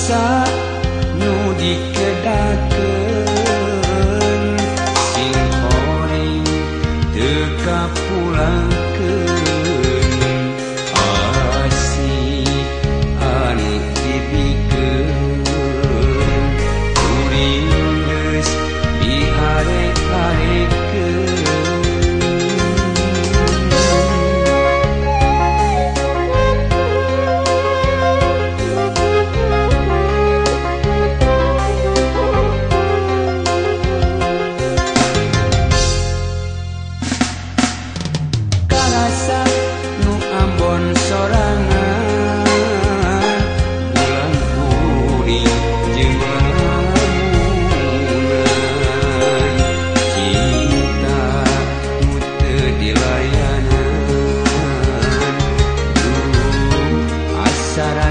rasa nu dikedaken sing koring teka pulang. será